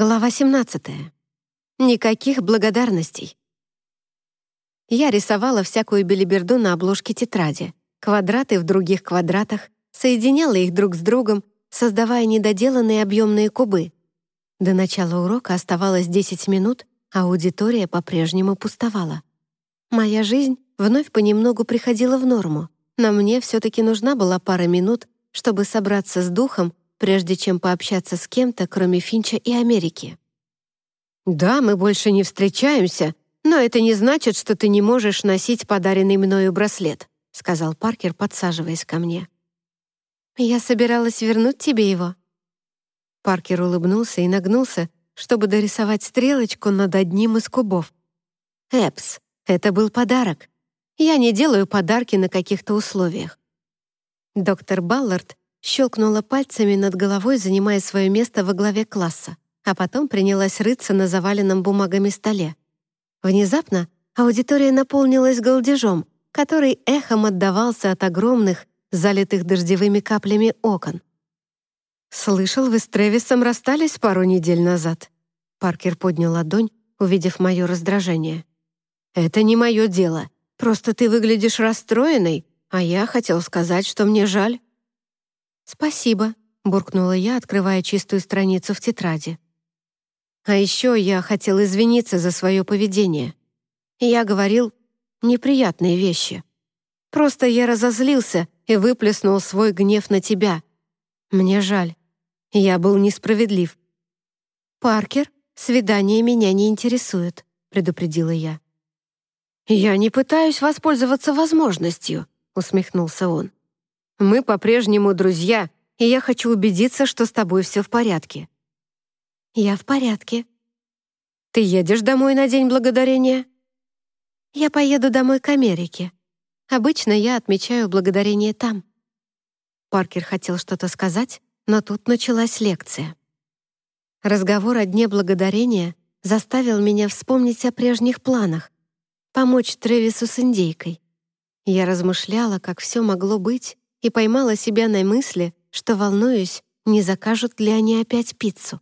Глава 17. Никаких благодарностей. Я рисовала всякую белиберду на обложке тетради, квадраты в других квадратах, соединяла их друг с другом, создавая недоделанные объемные кубы. До начала урока оставалось 10 минут, а аудитория по-прежнему пустовала. Моя жизнь вновь понемногу приходила в норму, но мне все-таки нужна была пара минут, чтобы собраться с духом прежде чем пообщаться с кем-то, кроме Финча и Америки. «Да, мы больше не встречаемся, но это не значит, что ты не можешь носить подаренный мною браслет», сказал Паркер, подсаживаясь ко мне. «Я собиралась вернуть тебе его». Паркер улыбнулся и нагнулся, чтобы дорисовать стрелочку над одним из кубов. «Эпс, это был подарок. Я не делаю подарки на каких-то условиях». Доктор Баллард щелкнула пальцами над головой, занимая свое место во главе класса, а потом принялась рыться на заваленном бумагами столе. Внезапно аудитория наполнилась голдежом, который эхом отдавался от огромных, залитых дождевыми каплями окон. «Слышал, вы с Тревисом расстались пару недель назад?» Паркер поднял ладонь, увидев мое раздражение. «Это не мое дело. Просто ты выглядишь расстроенной, а я хотел сказать, что мне жаль». «Спасибо», — буркнула я, открывая чистую страницу в тетради. «А еще я хотел извиниться за свое поведение. Я говорил неприятные вещи. Просто я разозлился и выплеснул свой гнев на тебя. Мне жаль. Я был несправедлив». «Паркер, свидание меня не интересует», — предупредила я. «Я не пытаюсь воспользоваться возможностью», — усмехнулся он. Мы по-прежнему друзья, и я хочу убедиться, что с тобой все в порядке». «Я в порядке». «Ты едешь домой на День Благодарения?» «Я поеду домой к Америке. Обычно я отмечаю благодарение там». Паркер хотел что-то сказать, но тут началась лекция. Разговор о Дне Благодарения заставил меня вспомнить о прежних планах — помочь Тревису с индейкой. Я размышляла, как все могло быть, и поймала себя на мысли, что волнуюсь, не закажут ли они опять пиццу.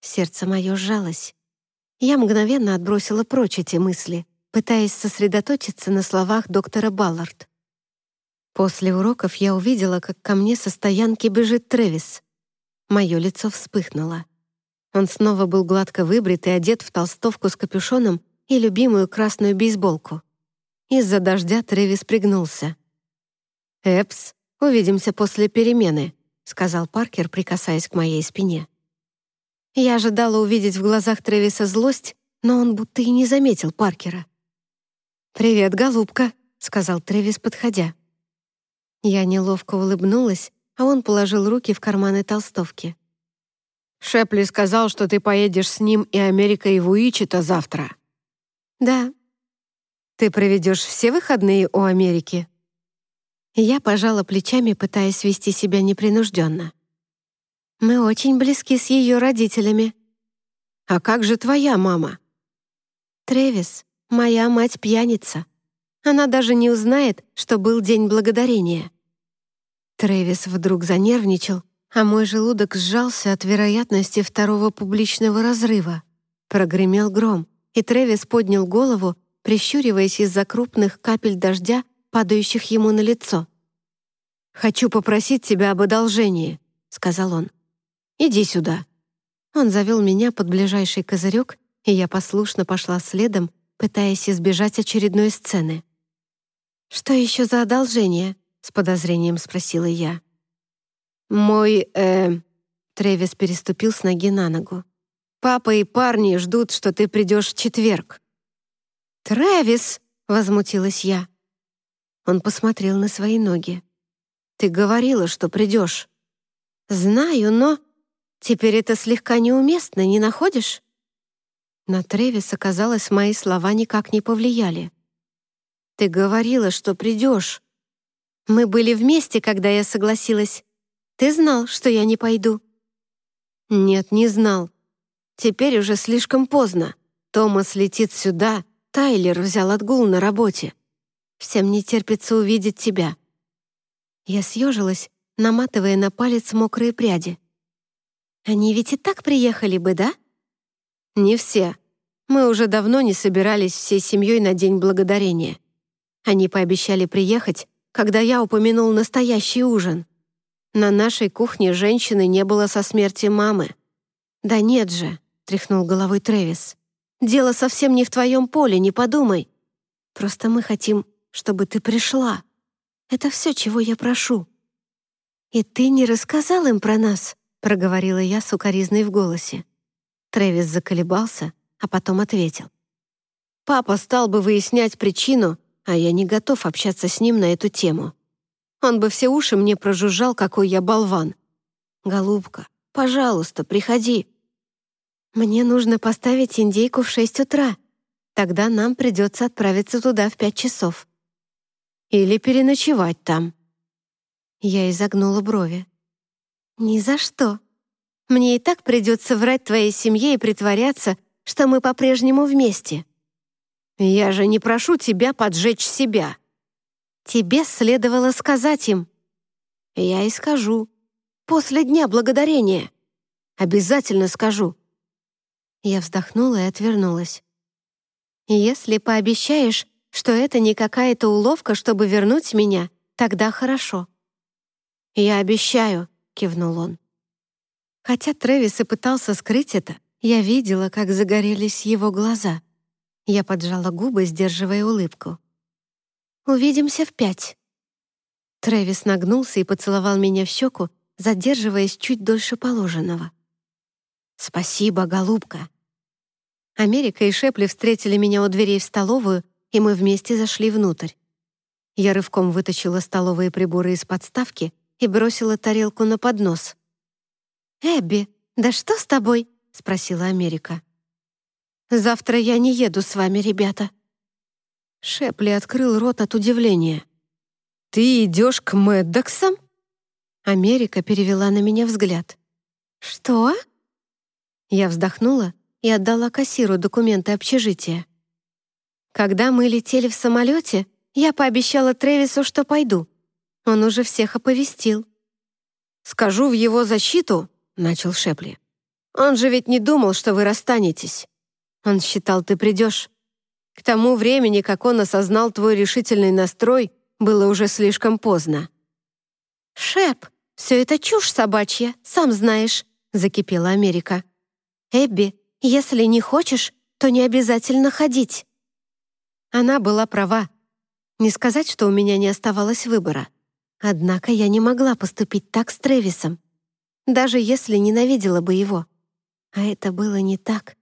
Сердце мое сжалось. Я мгновенно отбросила прочь эти мысли, пытаясь сосредоточиться на словах доктора Баллард. После уроков я увидела, как ко мне со стоянки бежит Трэвис. Мое лицо вспыхнуло. Он снова был гладко выбрит и одет в толстовку с капюшоном и любимую красную бейсболку. Из-за дождя Трэвис пригнулся. «Эпс, «Увидимся после перемены», — сказал Паркер, прикасаясь к моей спине. Я ожидала увидеть в глазах Тревиса злость, но он будто и не заметил Паркера. «Привет, голубка», — сказал Тревис, подходя. Я неловко улыбнулась, а он положил руки в карманы толстовки. «Шепли сказал, что ты поедешь с ним и Америкой в Уичито завтра». «Да». «Ты проведешь все выходные у Америки?» Я пожала плечами, пытаясь вести себя непринужденно. «Мы очень близки с ее родителями». «А как же твоя мама?» «Тревис, моя мать пьяница. Она даже не узнает, что был День Благодарения». Тревис вдруг занервничал, а мой желудок сжался от вероятности второго публичного разрыва. Прогремел гром, и Тревис поднял голову, прищуриваясь из-за крупных капель дождя, падающих ему на лицо. «Хочу попросить тебя об одолжении», — сказал он. «Иди сюда». Он завел меня под ближайший козырек, и я послушно пошла следом, пытаясь избежать очередной сцены. «Что еще за одолжение?» — с подозрением спросила я. «Мой, э...» — Тревис переступил с ноги на ногу. «Папа и парни ждут, что ты придешь в четверг». «Трэвис!» — возмутилась я. Он посмотрел на свои ноги. «Ты говорила, что придешь». «Знаю, но...» «Теперь это слегка неуместно, не находишь?» На Тревиса, казалось, мои слова никак не повлияли. «Ты говорила, что придешь. Мы были вместе, когда я согласилась. Ты знал, что я не пойду?» «Нет, не знал. Теперь уже слишком поздно. Томас летит сюда, Тайлер взял отгул на работе. Всем не терпится увидеть тебя». Я съежилась, наматывая на палец мокрые пряди. «Они ведь и так приехали бы, да? «Не все. Мы уже давно не собирались всей семьей на День Благодарения. Они пообещали приехать, когда я упомянул настоящий ужин. На нашей кухне женщины не было со смерти мамы». «Да нет же», — тряхнул головой Трэвис. «Дело совсем не в твоем поле, не подумай. Просто мы хотим, чтобы ты пришла. Это все, чего я прошу». «И ты не рассказал им про нас?» — проговорила я с укоризной в голосе. Трэвис заколебался, а потом ответил. «Папа стал бы выяснять причину, а я не готов общаться с ним на эту тему. Он бы все уши мне прожужжал, какой я болван. Голубка, пожалуйста, приходи. Мне нужно поставить индейку в шесть утра. Тогда нам придется отправиться туда в пять часов. Или переночевать там». Я изогнула брови. «Ни за что. Мне и так придется врать твоей семье и притворяться, что мы по-прежнему вместе». «Я же не прошу тебя поджечь себя». «Тебе следовало сказать им». «Я и скажу. После Дня Благодарения. Обязательно скажу». Я вздохнула и отвернулась. «Если пообещаешь, что это не какая-то уловка, чтобы вернуть меня, тогда хорошо». «Я обещаю», — кивнул он. Хотя Трэвис и пытался скрыть это, я видела, как загорелись его глаза. Я поджала губы, сдерживая улыбку. «Увидимся в пять». Трэвис нагнулся и поцеловал меня в щеку, задерживаясь чуть дольше положенного. «Спасибо, голубка». Америка и Шепли встретили меня у дверей в столовую, и мы вместе зашли внутрь. Я рывком вытащила столовые приборы из подставки и бросила тарелку на поднос. «Эбби, да что с тобой?» — спросила Америка. «Завтра я не еду с вами, ребята». Шепли открыл рот от удивления. «Ты идешь к Мэддоксам?» Америка перевела на меня взгляд. «Что?» Я вздохнула и отдала кассиру документы общежития. Когда мы летели в самолете, я пообещала Тревису, что пойду. Он уже всех оповестил. «Скажу в его защиту», — начал Шепли. «Он же ведь не думал, что вы расстанетесь. Он считал, ты придешь. К тому времени, как он осознал твой решительный настрой, было уже слишком поздно». «Шеп, все это чушь собачья, сам знаешь», — закипела Америка. «Эбби, если не хочешь, то не обязательно ходить». Она была права. Не сказать, что у меня не оставалось выбора. Однако я не могла поступить так с Тревисом даже если ненавидела бы его. А это было не так.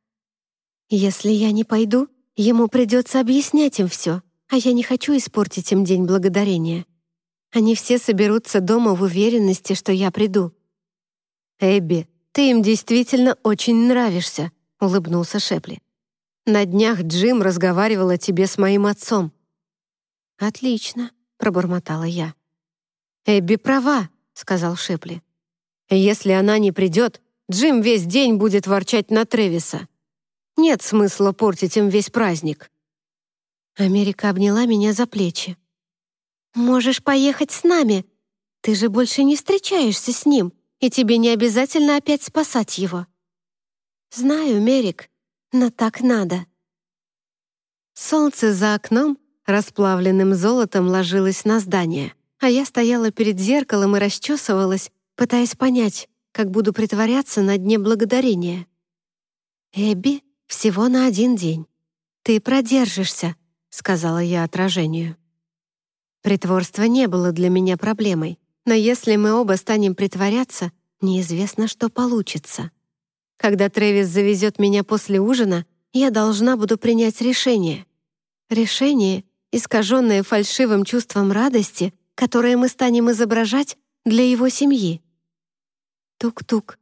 Если я не пойду, ему придется объяснять им все, а я не хочу испортить им День Благодарения. Они все соберутся дома в уверенности, что я приду. «Эбби, ты им действительно очень нравишься», — улыбнулся Шепли. «На днях Джим разговаривал о тебе с моим отцом». «Отлично», — пробормотала я. «Эбби права», — сказал Шепли. Если она не придет, Джим весь день будет ворчать на Тревиса. Нет смысла портить им весь праздник. Америка обняла меня за плечи. «Можешь поехать с нами. Ты же больше не встречаешься с ним, и тебе не обязательно опять спасать его». «Знаю, Мерик, но так надо». Солнце за окном расплавленным золотом ложилось на здание, а я стояла перед зеркалом и расчесывалась, пытаясь понять, как буду притворяться на дне благодарения. «Эбби, всего на один день. Ты продержишься», — сказала я отражению. Притворство не было для меня проблемой, но если мы оба станем притворяться, неизвестно, что получится. Когда Трэвис завезет меня после ужина, я должна буду принять решение. Решение, искаженное фальшивым чувством радости, которое мы станем изображать, для его семьи. Тук-тук.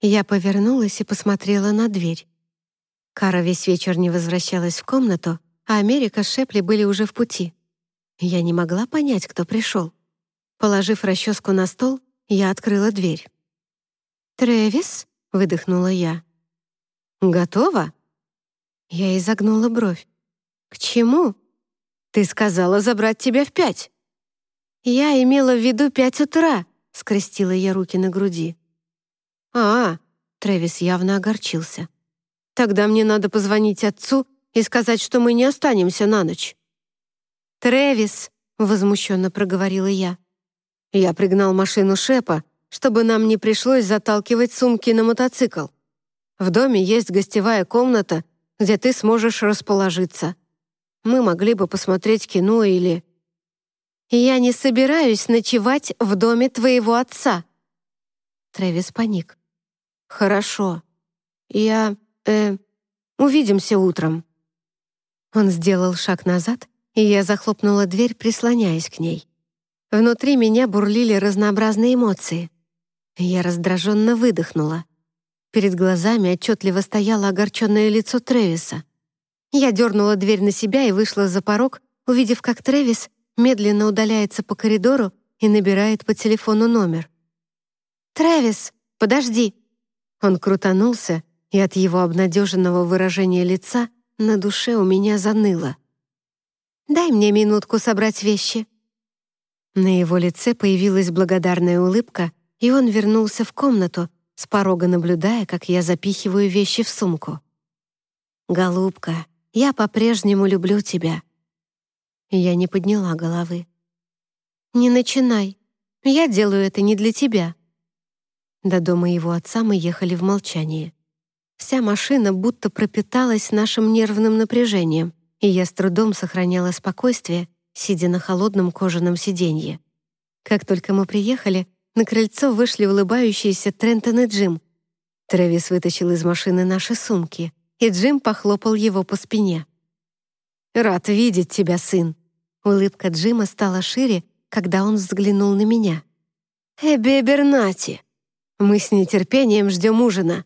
Я повернулась и посмотрела на дверь. Кара весь вечер не возвращалась в комнату, а Америка с Шепли были уже в пути. Я не могла понять, кто пришел. Положив расческу на стол, я открыла дверь. «Трэвис?» — выдохнула я. «Готова?» Я изогнула бровь. «К чему?» «Ты сказала забрать тебя в пять». «Я имела в виду пять утра», — скрестила я руки на груди. «А, Трэвис явно огорчился. Тогда мне надо позвонить отцу и сказать, что мы не останемся на ночь». «Трэвис», — возмущенно проговорила я. Я пригнал машину Шепа, чтобы нам не пришлось заталкивать сумки на мотоцикл. В доме есть гостевая комната, где ты сможешь расположиться. Мы могли бы посмотреть кино или... «Я не собираюсь ночевать в доме твоего отца». Трэвис паник. «Хорошо. Я... э... увидимся утром». Он сделал шаг назад, и я захлопнула дверь, прислоняясь к ней. Внутри меня бурлили разнообразные эмоции. Я раздраженно выдохнула. Перед глазами отчетливо стояло огорченное лицо Трэвиса. Я дернула дверь на себя и вышла за порог, увидев, как Трэвис медленно удаляется по коридору и набирает по телефону номер. «Трэвис, подожди!» Он крутанулся, и от его обнадеженного выражения лица на душе у меня заныло. «Дай мне минутку собрать вещи». На его лице появилась благодарная улыбка, и он вернулся в комнату, с порога наблюдая, как я запихиваю вещи в сумку. «Голубка, я по-прежнему люблю тебя». Я не подняла головы. «Не начинай. Я делаю это не для тебя». До дома его отца мы ехали в молчании. Вся машина будто пропиталась нашим нервным напряжением, и я с трудом сохраняла спокойствие, сидя на холодном кожаном сиденье. Как только мы приехали, на крыльцо вышли улыбающиеся Трентон и Джим. Трэвис вытащил из машины наши сумки, и Джим похлопал его по спине. «Рад видеть тебя, сын!» Улыбка Джима стала шире, когда он взглянул на меня. «Эбби Бернати! Мы с нетерпением ждем ужина.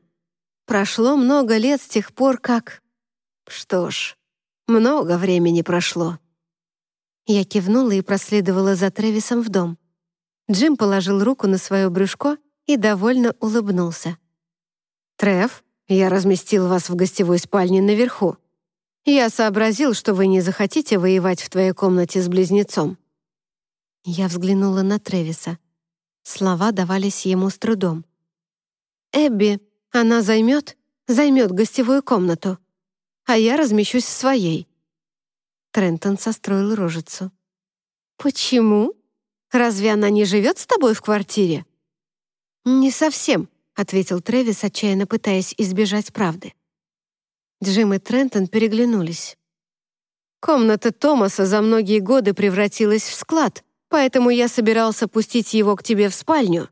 Прошло много лет с тех пор, как...» «Что ж, много времени прошло». Я кивнула и проследовала за Трэвисом в дом. Джим положил руку на свое брюшко и довольно улыбнулся. «Трев, я разместил вас в гостевой спальне наверху. Я сообразил, что вы не захотите воевать в твоей комнате с близнецом». Я взглянула на Тревиса. Слова давались ему с трудом. «Эбби, она займет, займет гостевую комнату, а я размещусь в своей». Трентон состроил рожицу. «Почему? Разве она не живет с тобой в квартире?» «Не совсем», — ответил Трэвис, отчаянно пытаясь избежать правды. Джим и Трентон переглянулись. «Комната Томаса за многие годы превратилась в склад, поэтому я собирался пустить его к тебе в спальню.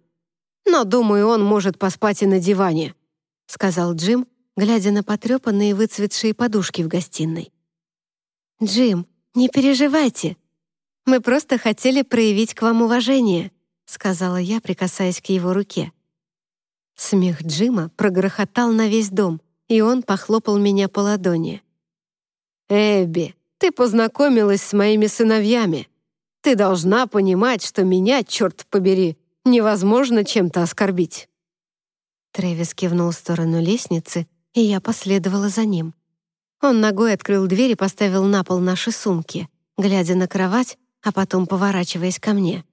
Но, думаю, он может поспать и на диване», — сказал Джим, глядя на потрепанные выцветшие подушки в гостиной. «Джим, не переживайте. Мы просто хотели проявить к вам уважение», сказала я, прикасаясь к его руке. Смех Джима прогрохотал на весь дом, и он похлопал меня по ладони. «Эбби, ты познакомилась с моими сыновьями. Ты должна понимать, что меня, черт побери, невозможно чем-то оскорбить». Трэвис кивнул в сторону лестницы, и я последовала за ним. Он ногой открыл дверь и поставил на пол наши сумки, глядя на кровать, а потом поворачиваясь ко мне.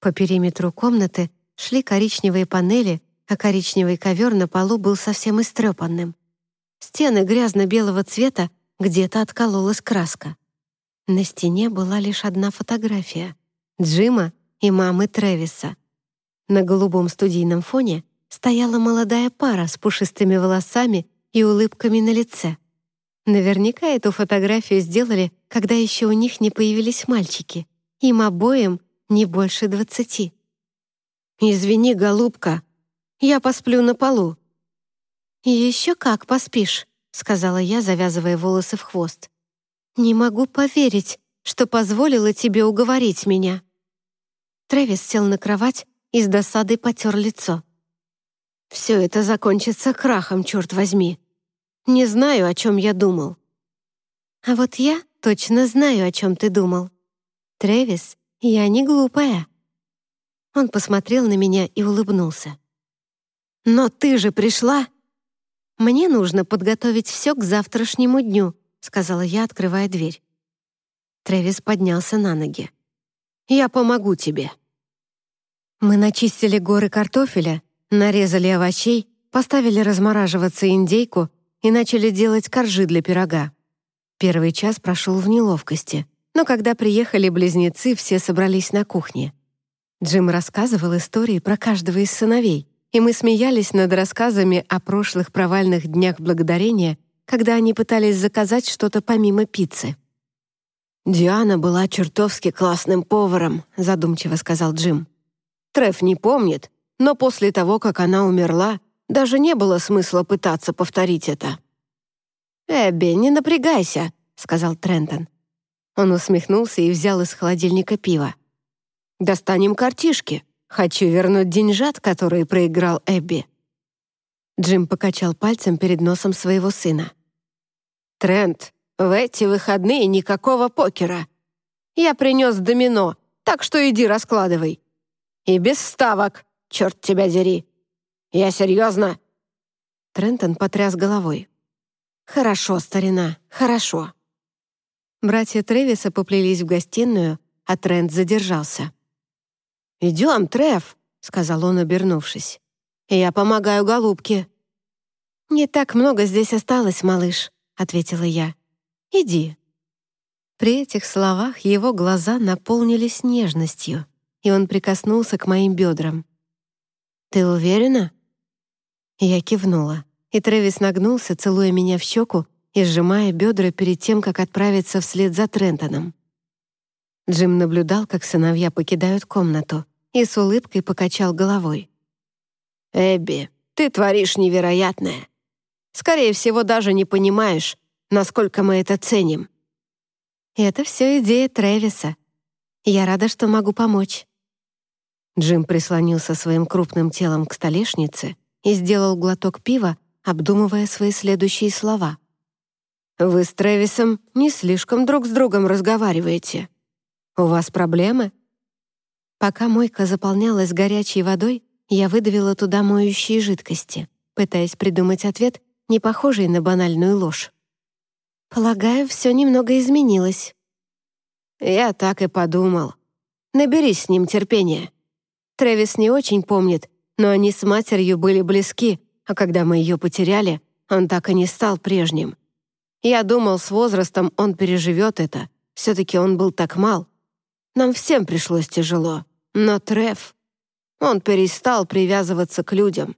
По периметру комнаты шли коричневые панели, а коричневый ковер на полу был совсем истрепанным. Стены грязно-белого цвета, где-то откололась краска. На стене была лишь одна фотография — Джима и мамы Трэвиса. На голубом студийном фоне стояла молодая пара с пушистыми волосами и улыбками на лице. Наверняка эту фотографию сделали, когда еще у них не появились мальчики. Им обоим не больше двадцати. «Извини, голубка, я посплю на полу». «Еще как поспишь», — сказала я, завязывая волосы в хвост. «Не могу поверить, что позволила тебе уговорить меня». Трэвис сел на кровать и с досадой потер лицо. «Все это закончится крахом, черт возьми», не знаю, о чем я думал». «А вот я точно знаю, о чем ты думал. Трэвис, я не глупая». Он посмотрел на меня и улыбнулся. «Но ты же пришла!» «Мне нужно подготовить все к завтрашнему дню», сказала я, открывая дверь. Трэвис поднялся на ноги. «Я помогу тебе». Мы начистили горы картофеля, нарезали овощей, поставили размораживаться индейку и начали делать коржи для пирога. Первый час прошел в неловкости, но когда приехали близнецы, все собрались на кухне. Джим рассказывал истории про каждого из сыновей, и мы смеялись над рассказами о прошлых провальных днях благодарения, когда они пытались заказать что-то помимо пиццы. «Диана была чертовски классным поваром», — задумчиво сказал Джим. «Треф не помнит, но после того, как она умерла, даже не было смысла пытаться повторить это». «Эбби, не напрягайся», — сказал Трентон. Он усмехнулся и взял из холодильника пиво. «Достанем картишки. Хочу вернуть деньжат, которые проиграл Эбби». Джим покачал пальцем перед носом своего сына. «Трент, в эти выходные никакого покера. Я принес домино, так что иди раскладывай. И без ставок, черт тебя дери. Я серьезно». Трентон потряс головой. «Хорошо, старина, хорошо». Братья Тревиса поплелись в гостиную, а Трент задержался. «Идем, Трев», — сказал он, обернувшись. «Я помогаю голубке». «Не так много здесь осталось, малыш», — ответила я. «Иди». При этих словах его глаза наполнились нежностью, и он прикоснулся к моим бедрам. «Ты уверена?» Я кивнула, и Трэвис нагнулся, целуя меня в щеку и сжимая бедра перед тем, как отправиться вслед за Трентоном. Джим наблюдал, как сыновья покидают комнату, и с улыбкой покачал головой. «Эбби, ты творишь невероятное. Скорее всего, даже не понимаешь, насколько мы это ценим». «Это все идея Трэвиса. Я рада, что могу помочь». Джим прислонился своим крупным телом к столешнице и сделал глоток пива, обдумывая свои следующие слова. «Вы с Трэвисом не слишком друг с другом разговариваете. У вас проблемы?» Пока мойка заполнялась горячей водой, я выдавила туда моющие жидкости, пытаясь придумать ответ, не похожий на банальную ложь. «Полагаю, все немного изменилось». «Я так и подумал. Наберись с ним терпения. Трэвис не очень помнит, но они с матерью были близки, а когда мы ее потеряли, он так и не стал прежним. Я думал, с возрастом он переживет это. Все-таки он был так мал. Нам всем пришлось тяжело. Но Треф... Он перестал привязываться к людям.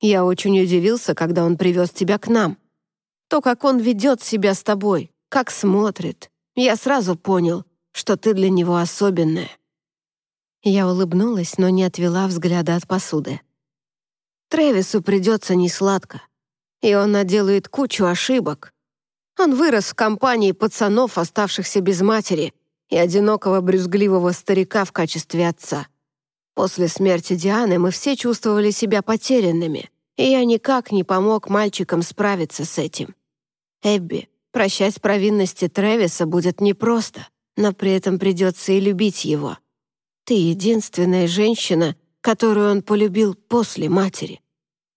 Я очень удивился, когда он привез тебя к нам. То, как он ведет себя с тобой, как смотрит. Я сразу понял, что ты для него особенная. Я улыбнулась, но не отвела взгляда от посуды. Тревису придется несладко, и он наделает кучу ошибок. Он вырос в компании пацанов, оставшихся без матери, и одинокого брюзгливого старика в качестве отца. После смерти Дианы мы все чувствовали себя потерянными, и я никак не помог мальчикам справиться с этим. Эбби, прощать провинности Тревиса будет непросто, но при этом придется и любить его. Ты единственная женщина, которую он полюбил после матери.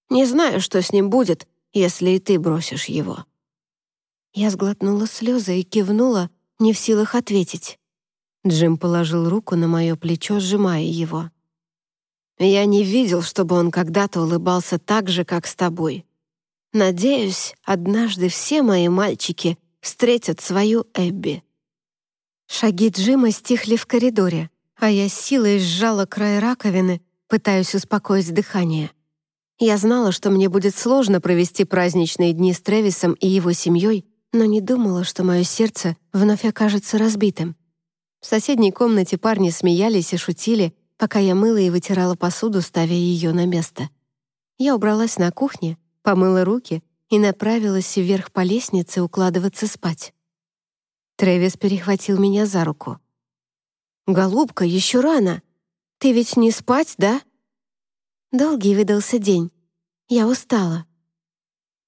Не знаю, что с ним будет, если и ты бросишь его». Я сглотнула слезы и кивнула, не в силах ответить. Джим положил руку на мое плечо, сжимая его. «Я не видел, чтобы он когда-то улыбался так же, как с тобой. Надеюсь, однажды все мои мальчики встретят свою Эбби». Шаги Джима стихли в коридоре а я силой сжала край раковины, пытаясь успокоить дыхание. Я знала, что мне будет сложно провести праздничные дни с Тревисом и его семьей, но не думала, что мое сердце вновь окажется разбитым. В соседней комнате парни смеялись и шутили, пока я мыла и вытирала посуду, ставя ее на место. Я убралась на кухне, помыла руки и направилась вверх по лестнице укладываться спать. Тревис перехватил меня за руку. «Голубка, еще рано. Ты ведь не спать, да?» Долгий выдался день. Я устала.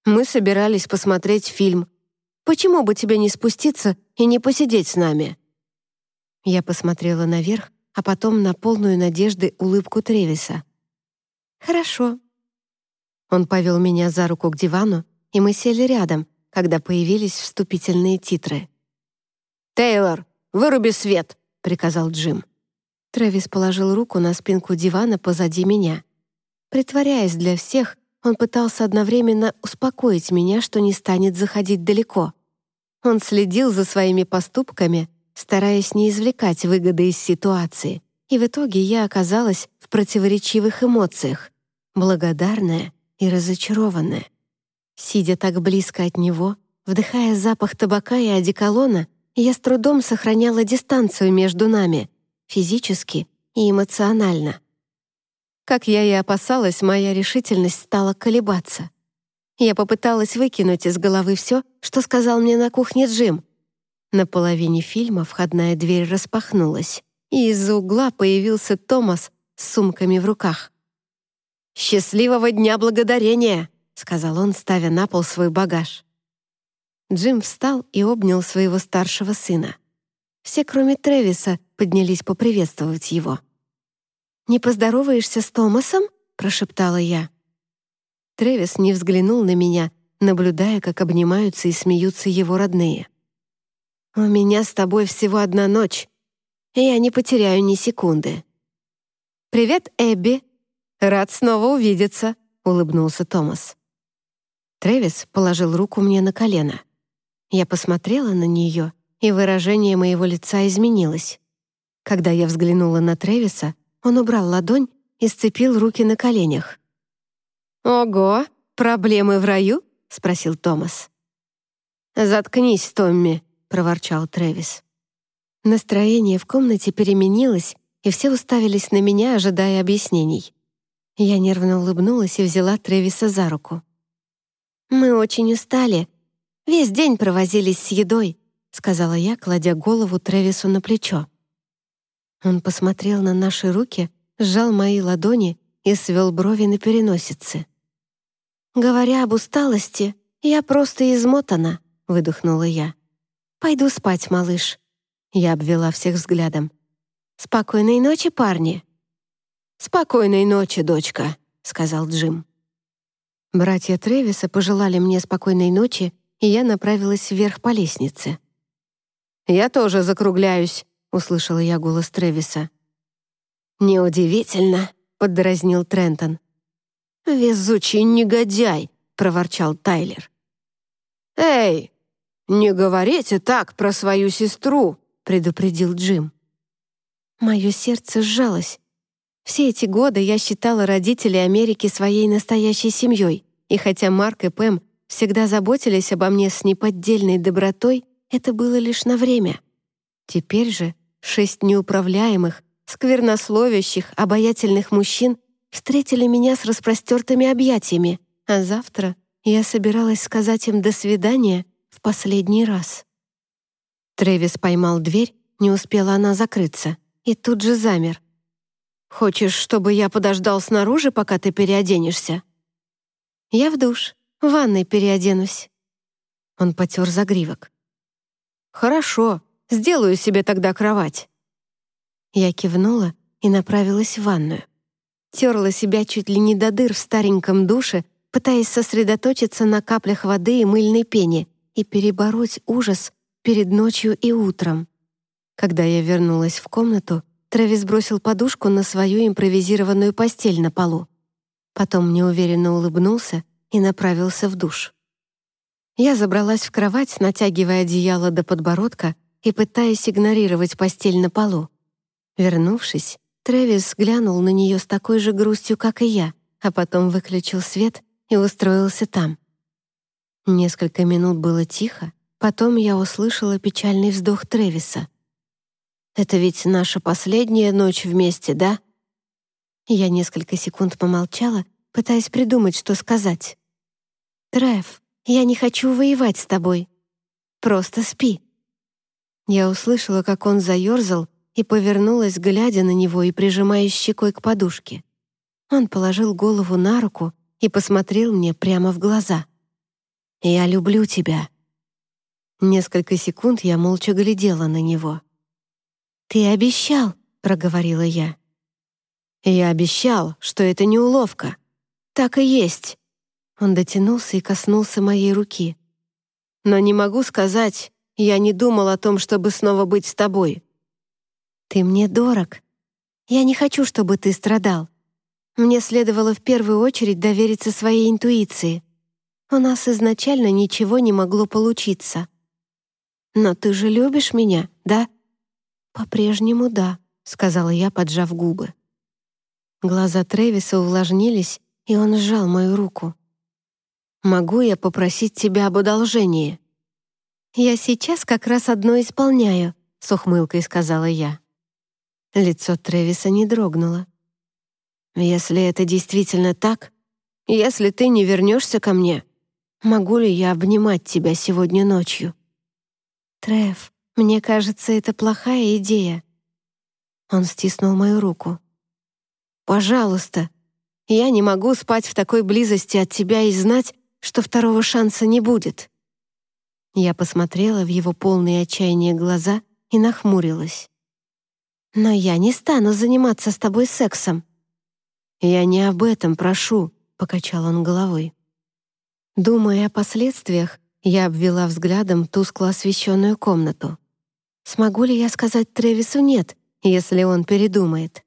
Мы собирались посмотреть фильм. Почему бы тебе не спуститься и не посидеть с нами?» Я посмотрела наверх, а потом на полную надежды улыбку Тревиса. «Хорошо». Он повел меня за руку к дивану, и мы сели рядом, когда появились вступительные титры. «Тейлор, выруби свет!» приказал Джим. Трэвис положил руку на спинку дивана позади меня. Притворяясь для всех, он пытался одновременно успокоить меня, что не станет заходить далеко. Он следил за своими поступками, стараясь не извлекать выгоды из ситуации, и в итоге я оказалась в противоречивых эмоциях, благодарная и разочарованная. Сидя так близко от него, вдыхая запах табака и одеколона, я с трудом сохраняла дистанцию между нами, физически и эмоционально. Как я и опасалась, моя решительность стала колебаться. Я попыталась выкинуть из головы все, что сказал мне на кухне Джим. На половине фильма входная дверь распахнулась, и из-за угла появился Томас с сумками в руках. «Счастливого дня благодарения!» — сказал он, ставя на пол свой багаж. Джим встал и обнял своего старшего сына. Все, кроме Трэвиса, поднялись поприветствовать его. «Не поздороваешься с Томасом?» — прошептала я. Трэвис не взглянул на меня, наблюдая, как обнимаются и смеются его родные. «У меня с тобой всего одна ночь, и я не потеряю ни секунды». «Привет, Эбби! Рад снова увидеться», — улыбнулся Томас. Трэвис положил руку мне на колено. Я посмотрела на нее, и выражение моего лица изменилось. Когда я взглянула на Трэвиса, он убрал ладонь и сцепил руки на коленях. «Ого, проблемы в раю?» — спросил Томас. «Заткнись, Томми», — проворчал Трэвис. Настроение в комнате переменилось, и все уставились на меня, ожидая объяснений. Я нервно улыбнулась и взяла Трэвиса за руку. «Мы очень устали. Весь день провозились с едой», — сказала я, кладя голову Трэвису на плечо. Он посмотрел на наши руки, сжал мои ладони и свел брови на переносице. «Говоря об усталости, я просто измотана», — выдохнула я. «Пойду спать, малыш». Я обвела всех взглядом. «Спокойной ночи, парни!» «Спокойной ночи, дочка», — сказал Джим. Братья Тревиса пожелали мне спокойной ночи, и я направилась вверх по лестнице. «Я тоже закругляюсь», — услышала я голос Тревиса. «Неудивительно», — поддразнил Трентон. «Везучий негодяй», — проворчал Тайлер. «Эй, не говорите так про свою сестру», — предупредил Джим. Мое сердце сжалось. Все эти годы я считала родителей Америки своей настоящей семьей, и хотя Марк и Пэм всегда заботились обо мне с неподдельной добротой, это было лишь на время. Теперь же шесть неуправляемых, сквернословящих, обаятельных мужчин встретили меня с распростертыми объятиями, а завтра я собиралась сказать им «до свидания» в последний раз. Трэвис поймал дверь, не успела она закрыться, и тут же замер, Хочешь, чтобы я подождал снаружи, пока ты переоденешься?» «Я в душ, в ванной переоденусь». Он потер загривок. «Хорошо, сделаю себе тогда кровать». Я кивнула и направилась в ванную. Терла себя чуть ли не до дыр в стареньком душе, пытаясь сосредоточиться на каплях воды и мыльной пене и перебороть ужас перед ночью и утром. Когда я вернулась в комнату, Трэвис бросил подушку на свою импровизированную постель на полу. Потом неуверенно улыбнулся и направился в душ. Я забралась в кровать, натягивая одеяло до подбородка и пытаясь игнорировать постель на полу. Вернувшись, Трэвис глянул на нее с такой же грустью, как и я, а потом выключил свет и устроился там. Несколько минут было тихо, потом я услышала печальный вздох Трэвиса. Это ведь наша последняя ночь вместе, да?» Я несколько секунд помолчала, пытаясь придумать, что сказать. «Треф, я не хочу воевать с тобой. Просто спи». Я услышала, как он заерзал, и повернулась, глядя на него и прижимая щекой к подушке. Он положил голову на руку и посмотрел мне прямо в глаза. «Я люблю тебя». Несколько секунд я молча глядела на него. «Ты обещал», — проговорила я. «Я обещал, что это не уловка. Так и есть». Он дотянулся и коснулся моей руки. «Но не могу сказать, я не думал о том, чтобы снова быть с тобой». «Ты мне дорог. Я не хочу, чтобы ты страдал. Мне следовало в первую очередь довериться своей интуиции. У нас изначально ничего не могло получиться. «Но ты же любишь меня, да?» «По-прежнему да», — сказала я, поджав губы. Глаза Трэвиса увлажнились, и он сжал мою руку. «Могу я попросить тебя об одолжении?» «Я сейчас как раз одно исполняю», — с ухмылкой сказала я. Лицо Трэвиса не дрогнуло. «Если это действительно так, если ты не вернешься ко мне, могу ли я обнимать тебя сегодня ночью?» «Трэв, мне кажется, это плохая идея». Он стиснул мою руку. «Пожалуйста, я не могу спать в такой близости от тебя и знать, что второго шанса не будет». Я посмотрела в его полные отчаяния глаза и нахмурилась. «Но я не стану заниматься с тобой сексом». «Я не об этом прошу», — покачал он головой. Думая о последствиях, я обвела взглядом тускло освещенную комнату. Смогу ли я сказать Тревису «нет», если он передумает?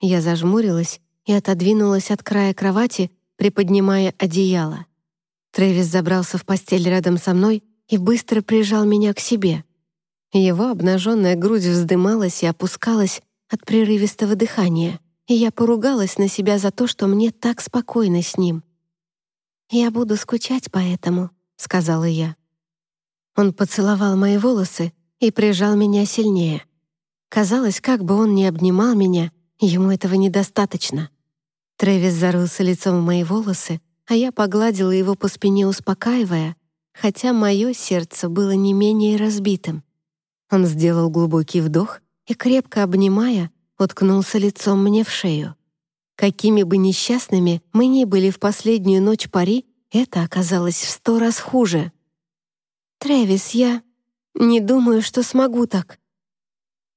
Я зажмурилась и отодвинулась от края кровати, приподнимая одеяло. Трэвис забрался в постель рядом со мной и быстро прижал меня к себе. Его обнаженная грудь вздымалась и опускалась от прерывистого дыхания, и я поругалась на себя за то, что мне так спокойно с ним. «Я буду скучать по этому», — сказала я. Он поцеловал мои волосы и прижал меня сильнее. Казалось, как бы он ни обнимал меня, ему этого недостаточно. Трэвис зарылся лицом в мои волосы, а я погладила его по спине, успокаивая, хотя мое сердце было не менее разбитым. Он сделал глубокий вдох и, крепко обнимая, уткнулся лицом мне в шею. Какими бы несчастными мы ни были в последнюю ночь пари, это оказалось в сто раз хуже. «Трэвис, я не думаю, что смогу так».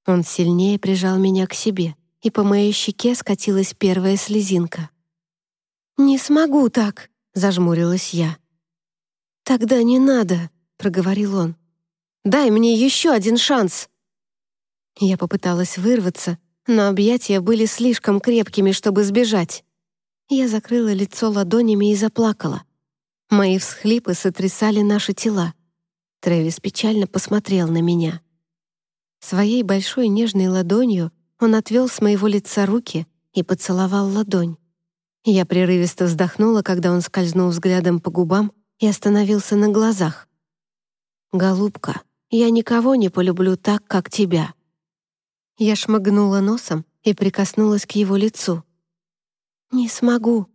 Он сильнее прижал меня к себе, и по моей щеке скатилась первая слезинка. «Не смогу так», — зажмурилась я. «Тогда не надо», — проговорил он. «Дай мне еще один шанс». Я попыталась вырваться, но объятия были слишком крепкими, чтобы сбежать. Я закрыла лицо ладонями и заплакала. Мои всхлипы сотрясали наши тела. Трэвис печально посмотрел на меня. Своей большой нежной ладонью он отвел с моего лица руки и поцеловал ладонь. Я прерывисто вздохнула, когда он скользнул взглядом по губам и остановился на глазах. «Голубка, я никого не полюблю так, как тебя». Я шмыгнула носом и прикоснулась к его лицу. «Не смогу».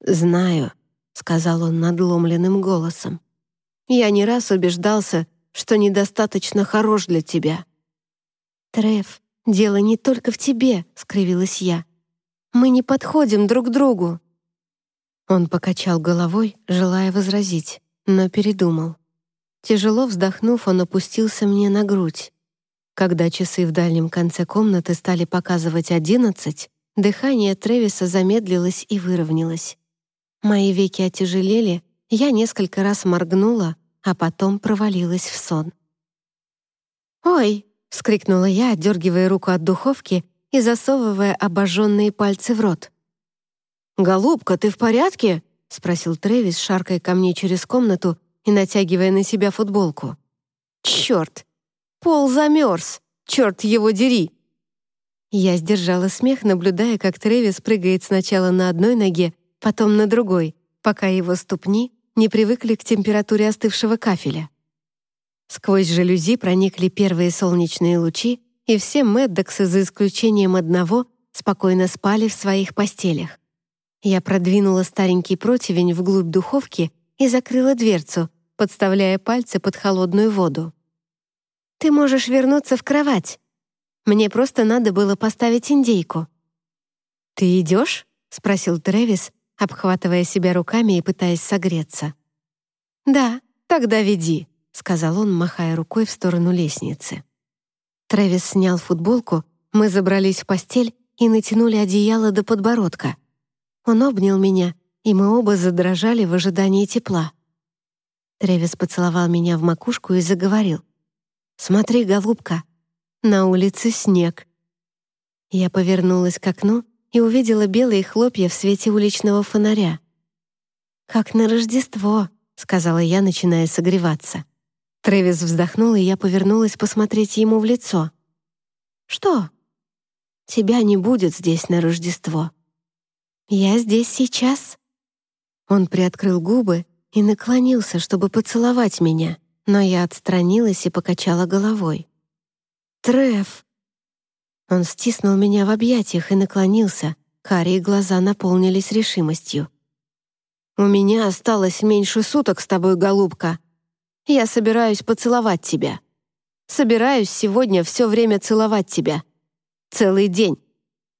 «Знаю», — сказал он надломленным голосом. «Я не раз убеждался, что недостаточно хорош для тебя». «Треф, дело не только в тебе», — скривилась я. «Мы не подходим друг другу». Он покачал головой, желая возразить, но передумал. Тяжело вздохнув, он опустился мне на грудь. Когда часы в дальнем конце комнаты стали показывать одиннадцать, дыхание Тревиса замедлилось и выровнялось. Мои веки отяжелели, я несколько раз моргнула, а потом провалилась в сон. «Ой!» — вскрикнула я, отдергивая руку от духовки и засовывая обожженные пальцы в рот. «Голубка, ты в порядке?» — спросил Трэвис, шаркая ко мне через комнату и натягивая на себя футболку. «Черт! Пол замерз! Черт его дери!» Я сдержала смех, наблюдая, как Трэвис прыгает сначала на одной ноге, потом на другой, пока его ступни не привыкли к температуре остывшего кафеля. Сквозь жалюзи проникли первые солнечные лучи, и все Мэддоксы, за исключением одного, спокойно спали в своих постелях. Я продвинула старенький противень вглубь духовки и закрыла дверцу, подставляя пальцы под холодную воду. «Ты можешь вернуться в кровать. Мне просто надо было поставить индейку». «Ты идешь?» — спросил Трэвис, обхватывая себя руками и пытаясь согреться. «Да, тогда веди», — сказал он, махая рукой в сторону лестницы. Трэвис снял футболку, мы забрались в постель и натянули одеяло до подбородка. Он обнял меня, и мы оба задрожали в ожидании тепла. Трэвис поцеловал меня в макушку и заговорил. «Смотри, голубка, на улице снег». Я повернулась к окну и увидела белые хлопья в свете уличного фонаря. «Как на Рождество», — сказала я, начиная согреваться. Трэвис вздохнул, и я повернулась посмотреть ему в лицо. «Что?» «Тебя не будет здесь на Рождество». «Я здесь сейчас?» Он приоткрыл губы и наклонился, чтобы поцеловать меня, но я отстранилась и покачала головой. «Треф!» Он стиснул меня в объятиях и наклонился, карие глаза наполнились решимостью. «У меня осталось меньше суток с тобой, голубка. Я собираюсь поцеловать тебя. Собираюсь сегодня все время целовать тебя. Целый день.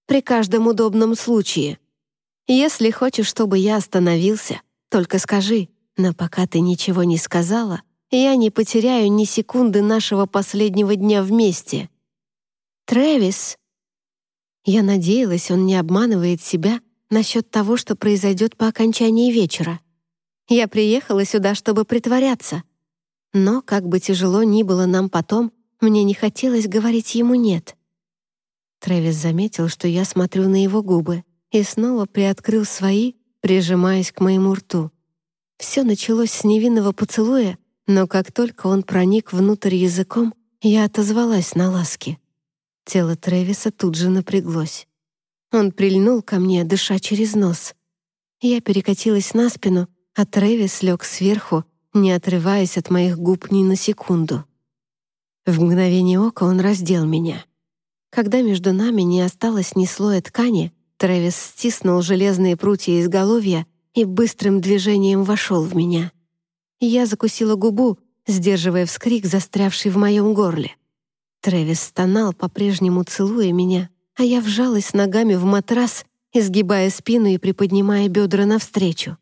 При каждом удобном случае. Если хочешь, чтобы я остановился, только скажи, но пока ты ничего не сказала, я не потеряю ни секунды нашего последнего дня вместе. Трэвис. Я надеялась, он не обманывает себя насчет того, что произойдет по окончании вечера. Я приехала сюда, чтобы притворяться. Но, как бы тяжело ни было нам потом, мне не хотелось говорить ему «нет». Трэвис заметил, что я смотрю на его губы, и снова приоткрыл свои, прижимаясь к моему рту. Все началось с невинного поцелуя, но как только он проник внутрь языком, я отозвалась на ласки. Тело Трэвиса тут же напряглось. Он прильнул ко мне, дыша через нос. Я перекатилась на спину, а Трэвис лег сверху, не отрываясь от моих губ ни на секунду. В мгновение ока он раздел меня. Когда между нами не осталось ни слоя ткани, Трэвис стиснул железные прутья изголовья и быстрым движением вошел в меня. Я закусила губу, сдерживая вскрик, застрявший в моем горле. Трэвис стонал, по-прежнему целуя меня, а я вжалась ногами в матрас, изгибая спину и приподнимая бедра навстречу.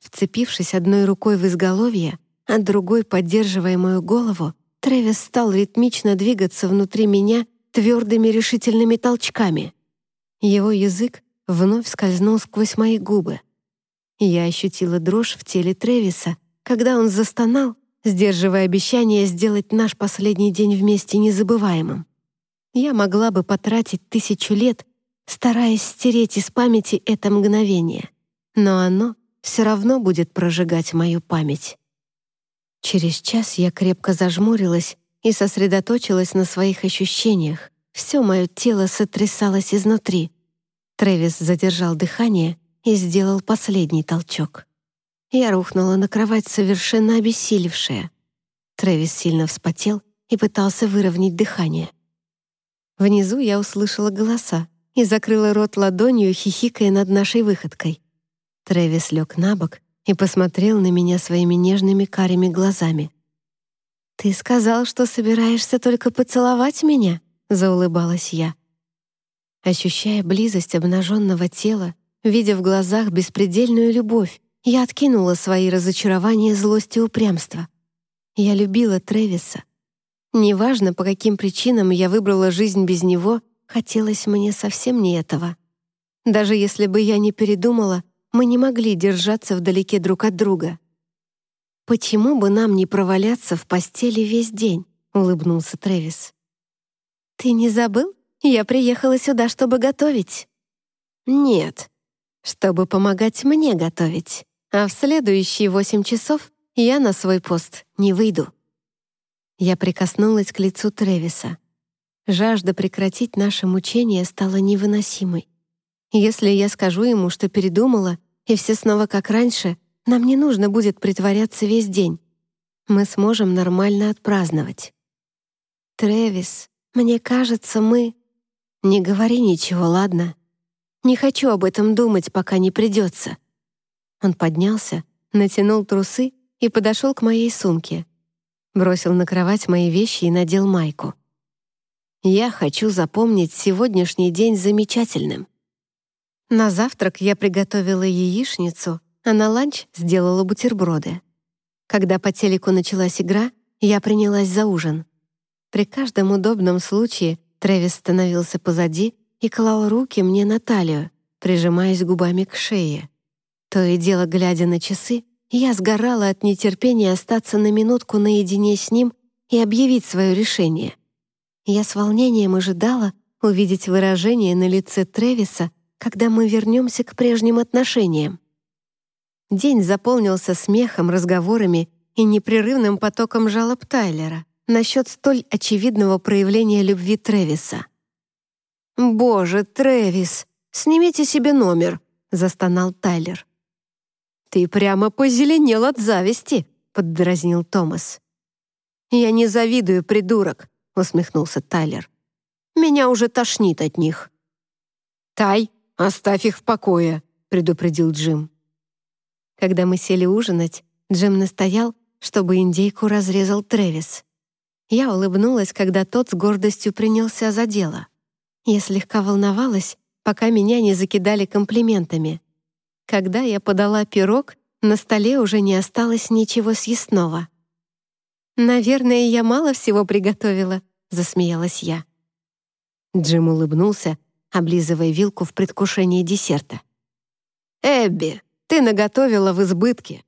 Вцепившись одной рукой в изголовье, а другой, поддерживая мою голову, Трэвис стал ритмично двигаться внутри меня твердыми решительными толчками. Его язык вновь скользнул сквозь мои губы. Я ощутила дрожь в теле Тревиса, когда он застонал, сдерживая обещание сделать наш последний день вместе незабываемым. Я могла бы потратить тысячу лет, стараясь стереть из памяти это мгновение, но оно все равно будет прожигать мою память. Через час я крепко зажмурилась и сосредоточилась на своих ощущениях. Все мое тело сотрясалось изнутри. Трэвис задержал дыхание и сделал последний толчок. Я рухнула на кровать, совершенно обессилевшая. Трэвис сильно вспотел и пытался выровнять дыхание. Внизу я услышала голоса и закрыла рот ладонью, хихикая над нашей выходкой. Трэвис лег на бок и посмотрел на меня своими нежными карими глазами. «Ты сказал, что собираешься только поцеловать меня?» — заулыбалась я. Ощущая близость обнаженного тела, видя в глазах беспредельную любовь, я откинула свои разочарования, злость и упрямство. Я любила Тревиса. Неважно, по каким причинам я выбрала жизнь без него, хотелось мне совсем не этого. Даже если бы я не передумала, мы не могли держаться вдалеке друг от друга. «Почему бы нам не проваляться в постели весь день?» — улыбнулся Тревис. «Ты не забыл?» Я приехала сюда, чтобы готовить». «Нет, чтобы помогать мне готовить. А в следующие восемь часов я на свой пост не выйду». Я прикоснулась к лицу Тревиса. Жажда прекратить наше мучение стала невыносимой. Если я скажу ему, что передумала, и все снова как раньше, нам не нужно будет притворяться весь день. Мы сможем нормально отпраздновать. Тревис, мне кажется, мы... «Не говори ничего, ладно? Не хочу об этом думать, пока не придется». Он поднялся, натянул трусы и подошел к моей сумке. Бросил на кровать мои вещи и надел майку. «Я хочу запомнить сегодняшний день замечательным». На завтрак я приготовила яичницу, а на ланч сделала бутерброды. Когда по телеку началась игра, я принялась за ужин. При каждом удобном случае Трэвис становился позади и клал руки мне на талию, прижимаясь губами к шее. То и дело, глядя на часы, я сгорала от нетерпения остаться на минутку наедине с ним и объявить свое решение. Я с волнением ожидала, увидеть выражение на лице Тревиса, когда мы вернемся к прежним отношениям. День заполнился смехом, разговорами и непрерывным потоком жалоб Тайлера насчет столь очевидного проявления любви Тревиса. «Боже, Тревис, снимите себе номер», — застонал Тайлер. «Ты прямо позеленел от зависти», — поддразнил Томас. «Я не завидую, придурок», — усмехнулся Тайлер. «Меня уже тошнит от них». «Тай, оставь их в покое», — предупредил Джим. Когда мы сели ужинать, Джим настоял, чтобы индейку разрезал Тревис. Я улыбнулась, когда тот с гордостью принялся за дело. Я слегка волновалась, пока меня не закидали комплиментами. Когда я подала пирог, на столе уже не осталось ничего съестного. «Наверное, я мало всего приготовила», — засмеялась я. Джим улыбнулся, облизывая вилку в предвкушении десерта. «Эбби, ты наготовила в избытке.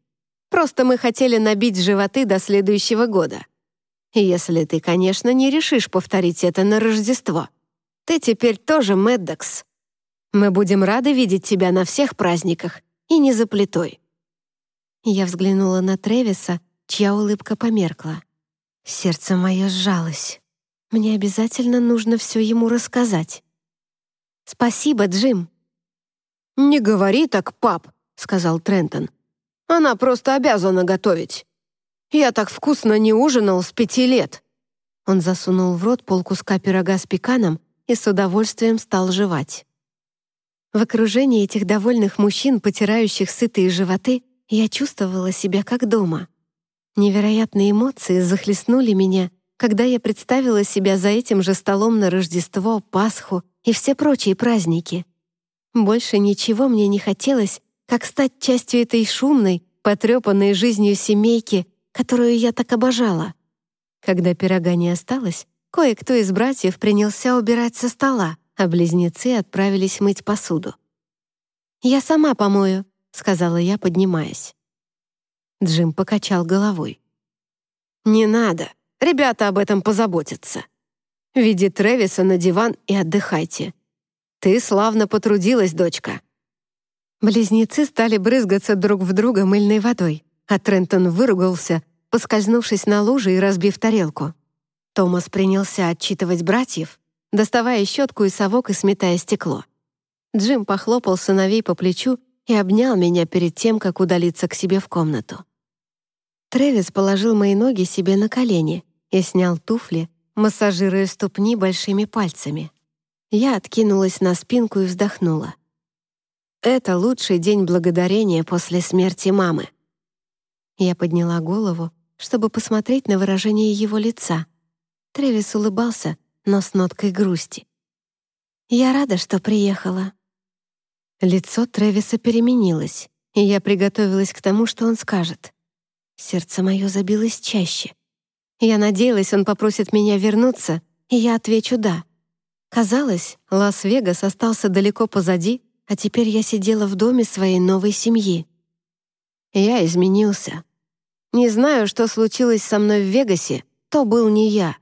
Просто мы хотели набить животы до следующего года. Если ты, конечно, не решишь повторить это на Рождество». Ты теперь тоже Мэддокс. Мы будем рады видеть тебя на всех праздниках и не за плитой». Я взглянула на Тревиса, чья улыбка померкла. Сердце мое сжалось. Мне обязательно нужно все ему рассказать. «Спасибо, Джим». «Не говори так, пап», — сказал Трентон. «Она просто обязана готовить. Я так вкусно не ужинал с пяти лет». Он засунул в рот полкуска пирога с пеканом и с удовольствием стал жевать. В окружении этих довольных мужчин, потирающих сытые животы, я чувствовала себя как дома. Невероятные эмоции захлестнули меня, когда я представила себя за этим же столом на Рождество, Пасху и все прочие праздники. Больше ничего мне не хотелось, как стать частью этой шумной, потрепанной жизнью семейки, которую я так обожала. Когда пирога не осталось, Кое-кто из братьев принялся убирать со стола, а близнецы отправились мыть посуду. «Я сама помою», — сказала я, поднимаясь. Джим покачал головой. «Не надо. Ребята об этом позаботятся. Веди Тревиса на диван и отдыхайте. Ты славно потрудилась, дочка». Близнецы стали брызгаться друг в друга мыльной водой, а Трентон выругался, поскользнувшись на луже и разбив тарелку. Томас принялся отчитывать братьев, доставая щетку и совок и сметая стекло. Джим похлопал сыновей по плечу и обнял меня перед тем, как удалиться к себе в комнату. Тревис положил мои ноги себе на колени и снял туфли, массажируя ступни большими пальцами. Я откинулась на спинку и вздохнула. Это лучший день благодарения после смерти мамы. Я подняла голову, чтобы посмотреть на выражение его лица — Тревис улыбался, но с ноткой грусти. «Я рада, что приехала». Лицо Тревиса переменилось, и я приготовилась к тому, что он скажет. Сердце мое забилось чаще. Я надеялась, он попросит меня вернуться, и я отвечу «да». Казалось, Лас-Вегас остался далеко позади, а теперь я сидела в доме своей новой семьи. Я изменился. Не знаю, что случилось со мной в Вегасе, то был не я.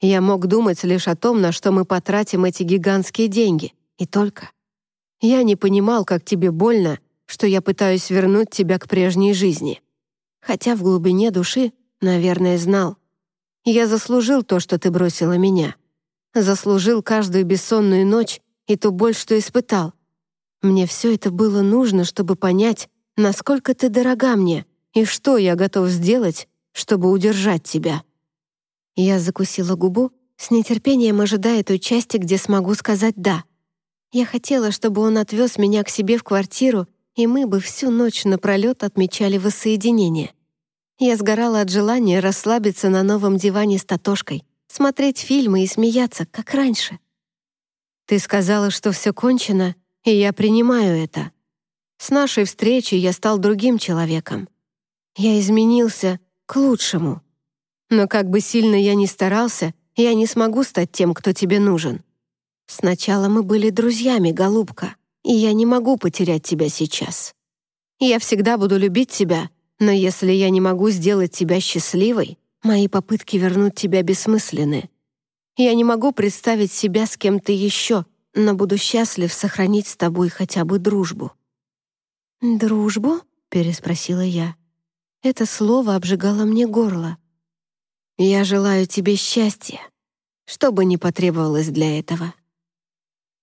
Я мог думать лишь о том, на что мы потратим эти гигантские деньги, и только. Я не понимал, как тебе больно, что я пытаюсь вернуть тебя к прежней жизни. Хотя в глубине души, наверное, знал. Я заслужил то, что ты бросила меня. Заслужил каждую бессонную ночь и ту боль, что испытал. Мне все это было нужно, чтобы понять, насколько ты дорога мне и что я готов сделать, чтобы удержать тебя. Я закусила губу, с нетерпением ожидая той части, где смогу сказать «да». Я хотела, чтобы он отвез меня к себе в квартиру, и мы бы всю ночь напролет отмечали воссоединение. Я сгорала от желания расслабиться на новом диване с Татошкой, смотреть фильмы и смеяться, как раньше. «Ты сказала, что все кончено, и я принимаю это. С нашей встречи я стал другим человеком. Я изменился к лучшему». Но как бы сильно я ни старался, я не смогу стать тем, кто тебе нужен. Сначала мы были друзьями, голубка, и я не могу потерять тебя сейчас. Я всегда буду любить тебя, но если я не могу сделать тебя счастливой, мои попытки вернуть тебя бессмысленны. Я не могу представить себя с кем-то еще, но буду счастлив сохранить с тобой хотя бы дружбу». «Дружбу?» — переспросила я. Это слово обжигало мне горло. «Я желаю тебе счастья, что бы ни потребовалось для этого».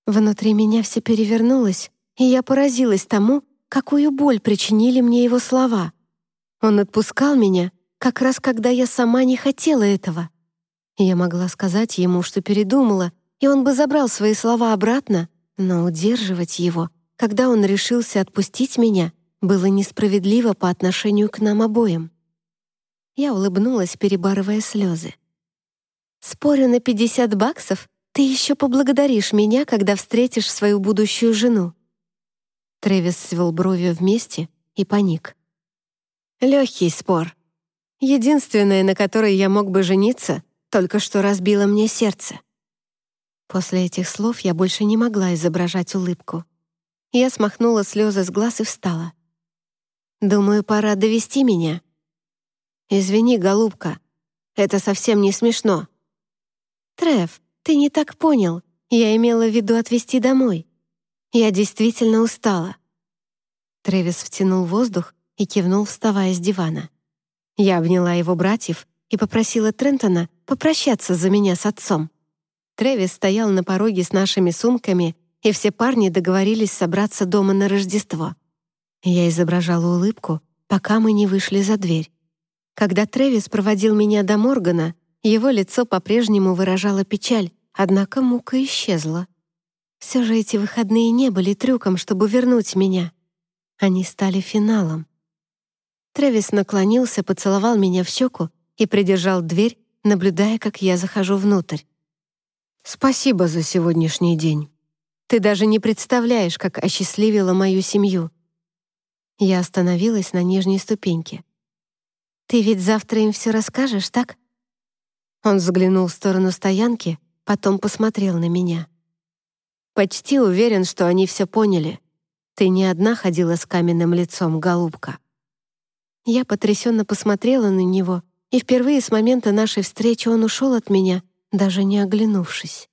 Внутри меня все перевернулось, и я поразилась тому, какую боль причинили мне его слова. Он отпускал меня, как раз когда я сама не хотела этого. Я могла сказать ему, что передумала, и он бы забрал свои слова обратно, но удерживать его, когда он решился отпустить меня, было несправедливо по отношению к нам обоим. Я улыбнулась, перебарывая слезы. «Спорю на 50 баксов, ты еще поблагодаришь меня, когда встретишь свою будущую жену». Трэвис свел брови вместе и паник. «Легкий спор. Единственное, на которой я мог бы жениться, только что разбило мне сердце». После этих слов я больше не могла изображать улыбку. Я смахнула слезы с глаз и встала. «Думаю, пора довести меня». «Извини, голубка, это совсем не смешно». «Треф, ты не так понял. Я имела в виду отвезти домой. Я действительно устала». Трэвис втянул воздух и кивнул, вставая с дивана. Я обняла его братьев и попросила Трентона попрощаться за меня с отцом. Трэвис стоял на пороге с нашими сумками, и все парни договорились собраться дома на Рождество. Я изображала улыбку, пока мы не вышли за дверь. Когда Трэвис проводил меня до Моргана, его лицо по-прежнему выражало печаль, однако мука исчезла. Все же эти выходные не были трюком, чтобы вернуть меня. Они стали финалом. Трэвис наклонился, поцеловал меня в щеку и придержал дверь, наблюдая, как я захожу внутрь. «Спасибо за сегодняшний день. Ты даже не представляешь, как осчастливила мою семью». Я остановилась на нижней ступеньке. «Ты ведь завтра им все расскажешь, так?» Он взглянул в сторону стоянки, потом посмотрел на меня. «Почти уверен, что они все поняли. Ты не одна ходила с каменным лицом, голубка». Я потрясенно посмотрела на него, и впервые с момента нашей встречи он ушел от меня, даже не оглянувшись.